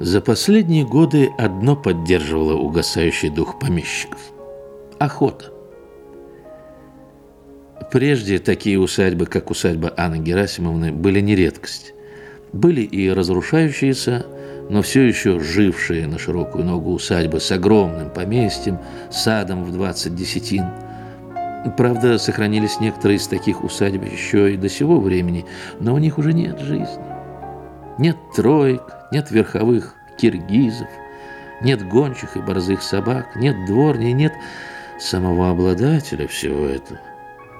За последние годы одно поддерживало угасающий дух помещиков – охота. Прежде такие усадьбы, как усадьба Анны Герасимовны, были не редкость. Были и разрушающиеся, но все еще жившие на широкую ногу усадьбы с огромным поместьем, садом в 20 десятин. Правда, сохранились некоторые из таких усадьб еще и до сего времени, но у них уже нет жизни. Нет троек, нет верховых киргизов, нет гончих и борзых собак, нет дворней, нет самого обладателя всего этого,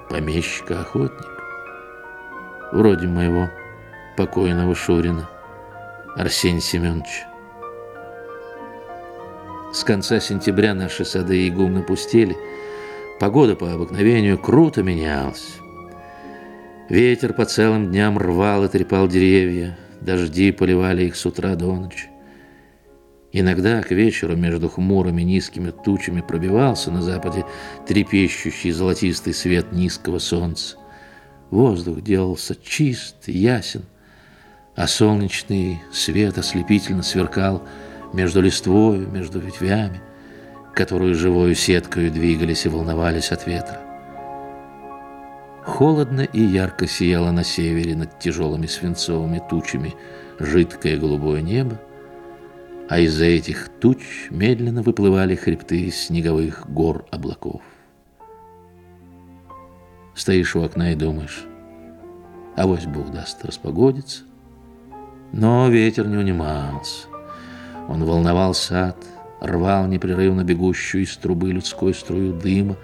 помещика-охотника. Вроде моего покойного Шурина, Арсения Семеновича. С конца сентября наши сады и гумны пустели, погода по обыкновению круто менялась. Ветер по целым дням рвал и трепал деревья, дожди поливали их с утра до ночи. Иногда к вечеру между хмурыми низкими тучами пробивался на западе трепещущий золотистый свет низкого солнца. Воздух делался чист, ясен, а солнечный свет ослепительно сверкал между листвою, между ветвями, которые живою сеткою двигались и волновались от ветра. Холодно и ярко сияло на севере над тяжелыми свинцовыми тучами жидкое голубое небо, а из-за этих туч медленно выплывали хребты снеговых гор облаков. Стоишь у окна и думаешь, авось Бог даст распогодиться. Но ветер не унимался. Он волновал сад, рвал непрерывно бегущую из трубы людской струю дыма,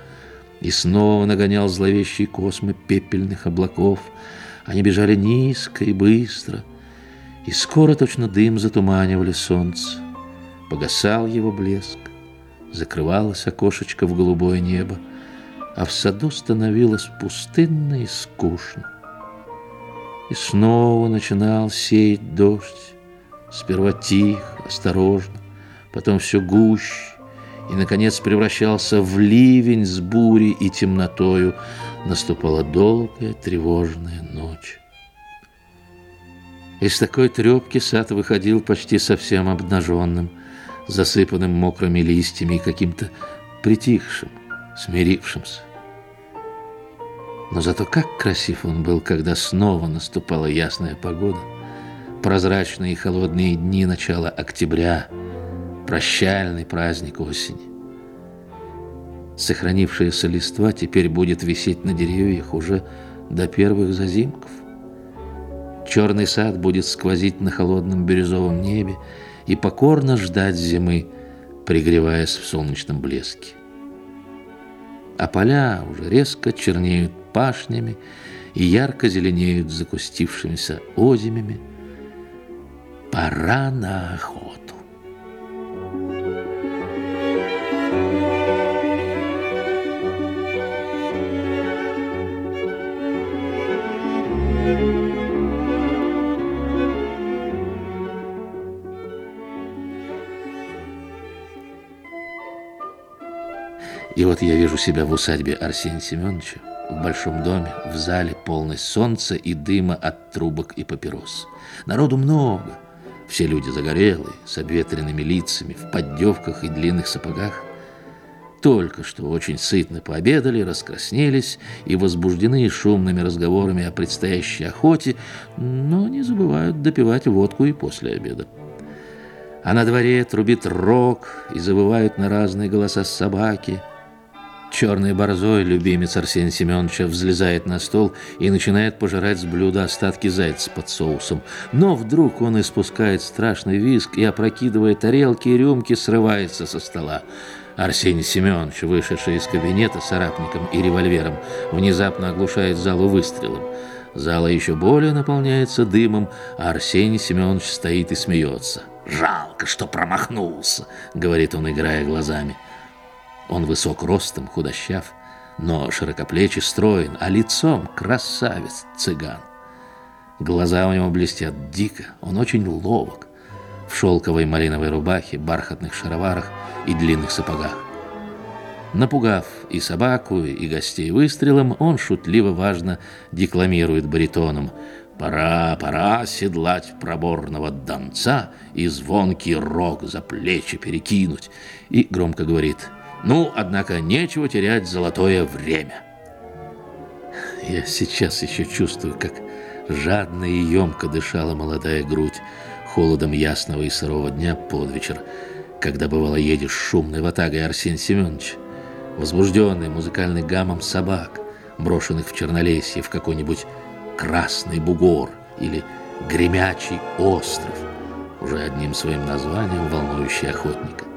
и снова нагонял зловещие космы пепельных облаков. Они бежали низко и быстро, и скоро точно дым затуманивали солнце. Погасал его блеск, закрывалось окошечко в голубое небо, а в саду становилось пустынно и скучно. И снова начинал сеять дождь, сперва тихо, осторожно, потом все гуще, и, наконец, превращался в ливень с бурей и темнотою. Наступала долгая тревожная ночь. Из такой трепки сад выходил почти совсем обнаженным, засыпанным мокрыми листьями и каким-то притихшим, смирившимся. Но зато как красив он был, когда снова наступала ясная погода, прозрачные и холодные дни начала октября — прощальный праздник осени. Сохранившаяся листва теперь будет висеть на деревьях уже до первых зазимков. Черный сад будет сквозить на холодном бирюзовом небе и покорно ждать зимы, пригреваясь в солнечном блеске. А поля уже резко чернеют пашнями и ярко зеленеют закустившимися озимями. Пора на охоту. И вот я вижу себя в усадьбе Арсения Семеновича, в большом доме, в зале, полной солнца и дыма от трубок и папирос. Народу много, все люди загорелые, с обветренными лицами, в поддевках и длинных сапогах. Только что очень сытно пообедали, раскраснелись и возбуждены шумными разговорами о предстоящей охоте, но не забывают допивать водку и после обеда. А на дворе трубит рог и завывают на разные голоса собаки – Черный борзой, любимец Арсения Семеновича, взлезает на стол и начинает пожирать с блюда остатки зайца под соусом. Но вдруг он испускает страшный визг и, опрокидывая тарелки и рюмки, срывается со стола. Арсений Семенович, вышедший из кабинета с арапником и револьвером, внезапно оглушает залу выстрелом. Зала еще более наполняется дымом, а Арсений Семенович стоит и смеется. «Жалко, что промахнулся», — говорит он, играя глазами. Он высок ростом, худощав, но широкоплечий строен, а лицом красавец цыган. Глаза у него блестят дико, он очень ловок, в шелковой малиновой рубахе, бархатных шароварах и длинных сапогах. Напугав и собаку, и гостей выстрелом, он шутливо важно декламирует баритоном Пора, пора седлать проборного донца и звонкий рог за плечи перекинуть. И громко говорит, ну, однако, нечего терять золотое время. Я сейчас еще чувствую, как жадно и емко дышала молодая грудь холодом ясного и сырого дня под вечер, когда, бывало, едешь шумной ватагой Арсений Семенович, возбужденный музыкальный гамом собак, брошенных в Чернолесье в какой-нибудь Красный Бугор или Гремячий остров, уже одним своим названием волнующий охотника.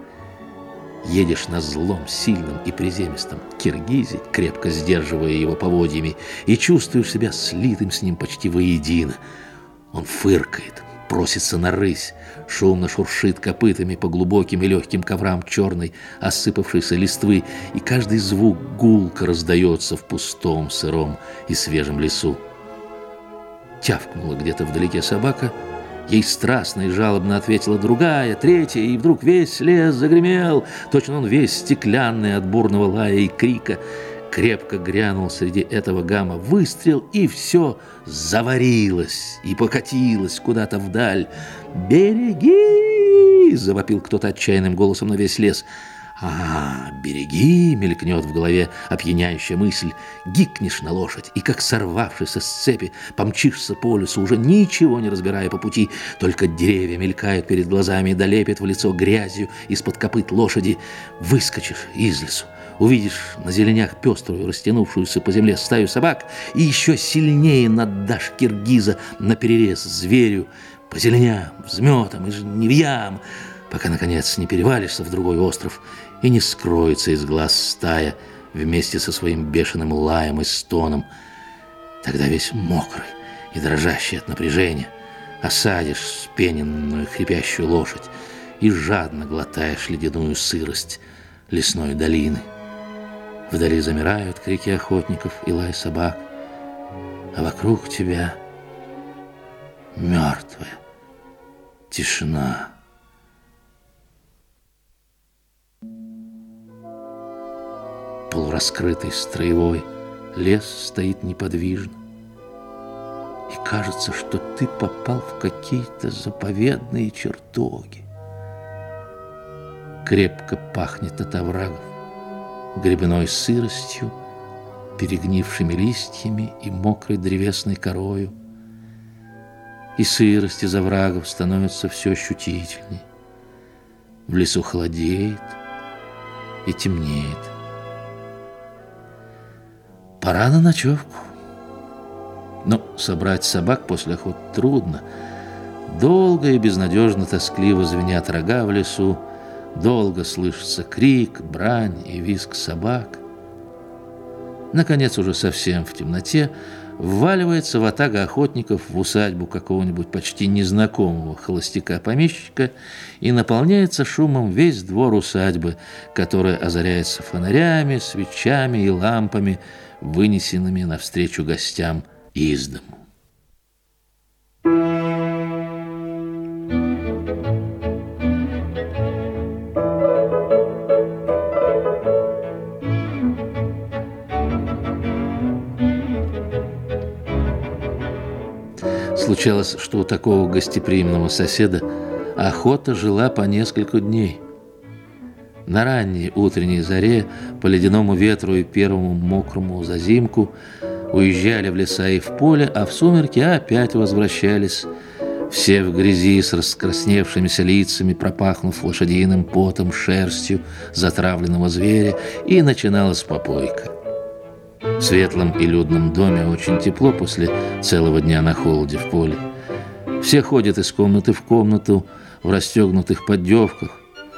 Едешь на злом, сильном и приземистом Киргизе, крепко сдерживая его поводьями, и чувствуешь себя слитым с ним почти воедино. Он фыркает, просится на рысь, шумно шуршит копытами по глубоким и легким коврам черной осыпавшейся листвы, и каждый звук гулко раздается в пустом, сыром и свежем лесу. Тявкнула где-то вдалеке собака, ей страстно и жалобно ответила другая, третья, и вдруг весь лес загремел, точно он весь стеклянный от бурного лая и крика. Крепко грянул среди этого гамма выстрел, и все заварилось и покатилось куда-то вдаль. «Береги!» — завопил кто-то отчаянным голосом на весь лес — «А, береги!» — мелькнет в голове опьяняющая мысль. Гикнешь на лошадь, и как сорвавшийся с цепи, помчишься по лесу, уже ничего не разбирая по пути, только деревья мелькают перед глазами и долепят в лицо грязью из-под копыт лошади. Выскочишь из лесу, увидишь на зеленях пеструю, растянувшуюся по земле стаю собак, и еще сильнее наддашь киргиза на перерез зверю, по зеленям, взметам и жневьям, пока, наконец, не перевалишься в другой остров и не скроется из глаз стая вместе со своим бешеным лаем и стоном. Тогда весь мокрый и дрожащий от напряжения осадишь спененную хрипящую лошадь и жадно глотаешь ледяную сырость лесной долины. Вдали замирают крики охотников и лай собак, а вокруг тебя мертвая тишина. Полураскрытый строевой, лес стоит неподвижно. И кажется, что ты попал в какие-то заповедные чертоги. Крепко пахнет от оврагов, грибной сыростью, перегнившими листьями и мокрой древесной корою. И сырость из оврагов становится все ощутительней. В лесу холодеет и темнеет. Пора на ночевку. Но собрать собак после охоты трудно. Долго и безнадежно тоскливо звенят рога в лесу, долго слышится крик, брань и визг собак. Наконец, уже совсем в темноте, вваливается ватага охотников в усадьбу какого-нибудь почти незнакомого холостяка-помещика и наполняется шумом весь двор усадьбы, которая озаряется фонарями, свечами и лампами, вынесенными навстречу гостям из дому. Случалось, что у такого гостеприимного соседа охота жила по несколько дней – на ранней утренней заре, по ледяному ветру и первому мокрому зазимку, уезжали в леса и в поле, а в сумерки опять возвращались, все в грязи с раскрасневшимися лицами, пропахнув лошадиным потом, шерстью затравленного зверя, и начиналась попойка. В светлом и людном доме очень тепло после целого дня на холоде в поле. Все ходят из комнаты в комнату в расстегнутых поддевках,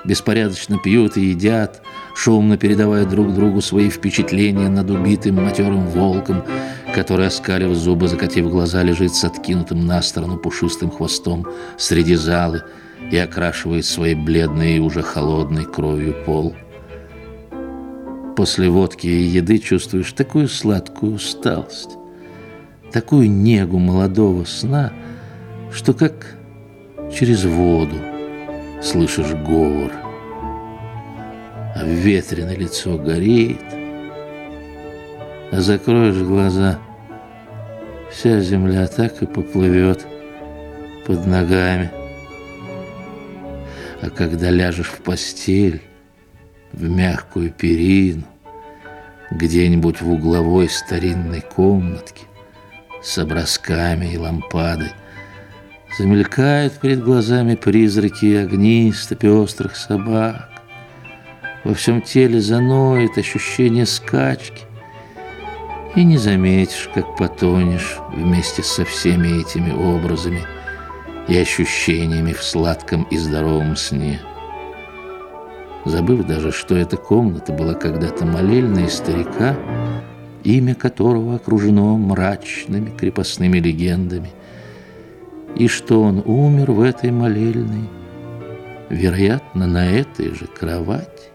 беспорядочно пьют и едят, шумно передавая друг другу свои впечатления над убитым матерым волком, который, оскалив зубы, закатив глаза, лежит с откинутым на сторону пушистым хвостом среди залы и окрашивает своей бледной и уже холодной кровью пол. После водки и еды чувствуешь такую сладкую усталость, такую негу молодого сна, что как через воду слышишь говор, а ветреное лицо горит, а закроешь глаза вся земля так и поплывет под ногами. А когда ляжешь в постель, в мягкую перину, где-нибудь в угловой старинной комнатке с образками и лампадой, замелькают перед глазами призраки и огни пестрых собак. Во всем теле заноет ощущение скачки, и не заметишь, как потонешь вместе со всеми этими образами и ощущениями в сладком и здоровом сне забыв даже, что эта комната была когда-то молельной старика, имя которого окружено мрачными крепостными легендами, и что он умер в этой молельной, вероятно, на этой же кровати.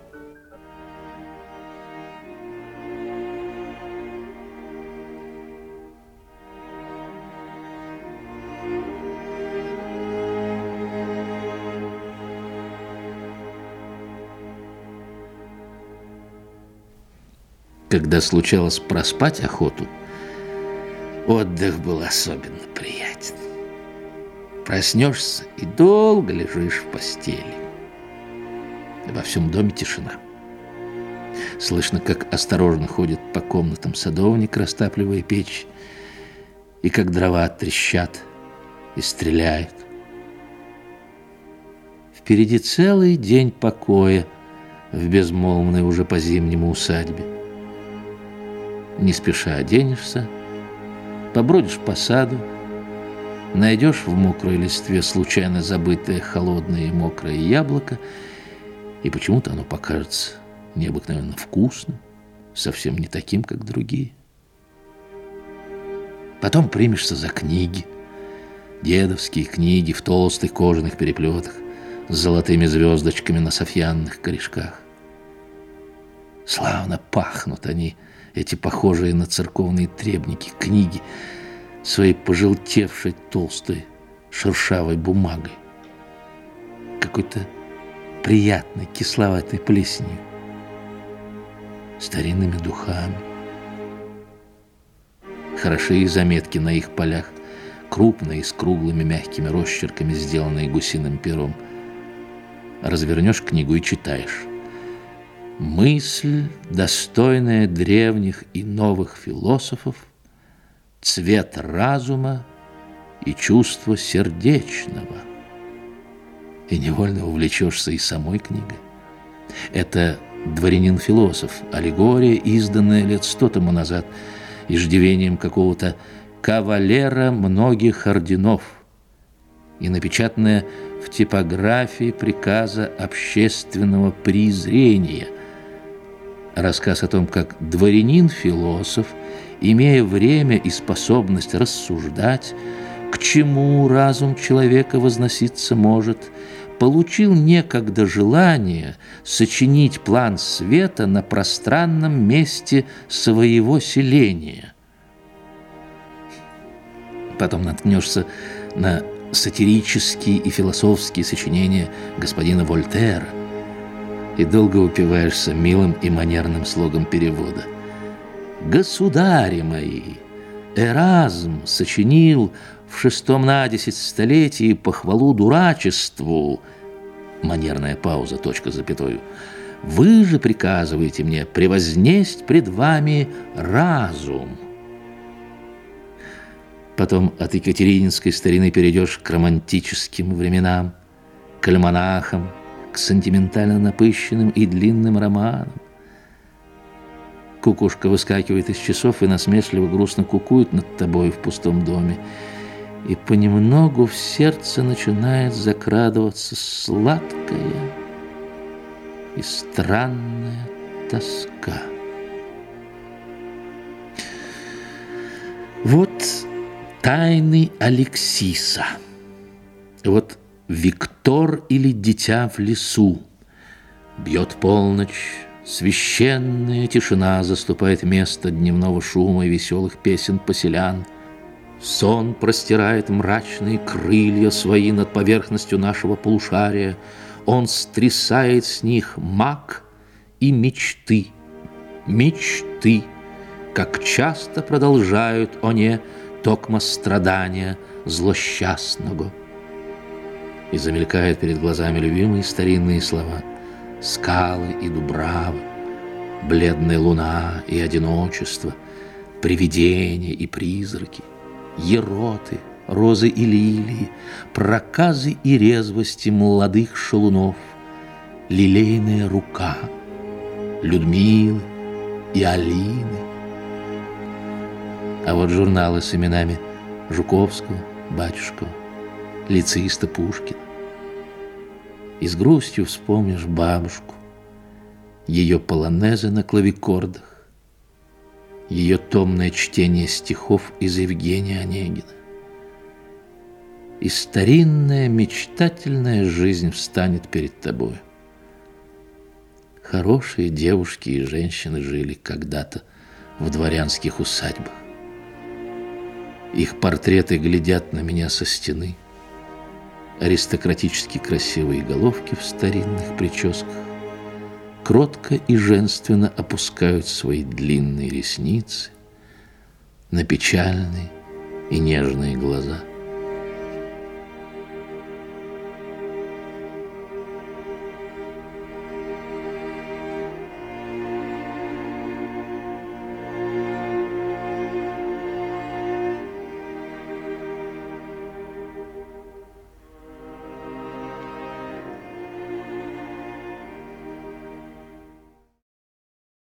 Когда случалось проспать охоту, отдых был особенно приятен. Проснешься и долго лежишь в постели. Во всем доме тишина. Слышно, как осторожно ходит по комнатам садовник, растапливая печь, и как дрова трещат и стреляют. Впереди целый день покоя в безмолвной уже по-зимнему усадьбе не спеша оденешься, побродишь по саду, найдешь в мокрой листве случайно забытое холодное и мокрое яблоко, и почему-то оно покажется необыкновенно вкусным, совсем не таким, как другие. Потом примешься за книги, дедовские книги в толстых кожаных переплетах с золотыми звездочками на софьянных корешках. Славно пахнут они, эти похожие на церковные требники книги, своей пожелтевшей толстой шершавой бумагой. Какой-то приятной кисловатой плесенью, старинными духами. Хороши и заметки на их полях, крупные, с круглыми мягкими росчерками, сделанные гусиным пером. Развернешь книгу и читаешь. Мысль, достойная древних и новых философов, цвет разума и чувство сердечного. И невольно увлечешься и самой книгой. Это дворянин-философ, аллегория, изданная лет сто тому назад иждивением какого-то кавалера многих орденов и напечатанная в типографии приказа общественного презрения – рассказ о том, как дворянин-философ, имея время и способность рассуждать, к чему разум человека возноситься может, получил некогда желание сочинить план света на пространном месте своего селения. Потом наткнешься на сатирические и философские сочинения господина Вольтера – и долго упиваешься милым и манерным слогом перевода. «Государи мои!» Эразм сочинил в шестом на десять столетии похвалу дурачеству. Манерная пауза, точка запятую. Вы же приказываете мне превознесть пред вами разум. Потом от Екатерининской старины перейдешь к романтическим временам, к альманахам, к сентиментально напыщенным и длинным романам. Кукушка выскакивает из часов и насмешливо грустно кукует над тобой в пустом доме. И понемногу в сердце начинает закрадываться сладкая и странная тоска. Вот тайны Алексиса. Вот Виктор или дитя в лесу. Бьет полночь, священная тишина заступает место дневного шума и веселых песен поселян. Сон простирает мрачные крылья свои над поверхностью нашего полушария. Он стрясает с них мак и мечты. Мечты, как часто продолжают они токмо страдания злосчастного. И замелькают перед глазами любимые старинные слова «скалы и дубравы», «бледная луна и одиночество», «привидения и призраки», «ероты», «розы и лилии», «проказы и резвости молодых шалунов», «лилейная рука», «Людмилы» и «Алины», а вот журналы с именами Жуковского, Батюшкова, лицеиста Пушкина. И с грустью вспомнишь бабушку, ее полонезы на клавикордах, ее томное чтение стихов из Евгения Онегина. И старинная мечтательная жизнь встанет перед тобой. Хорошие девушки и женщины жили когда-то в дворянских усадьбах. Их портреты глядят на меня со стены. Аристократически красивые головки в старинных прическах кротко и женственно опускают свои длинные ресницы на печальные и нежные глаза –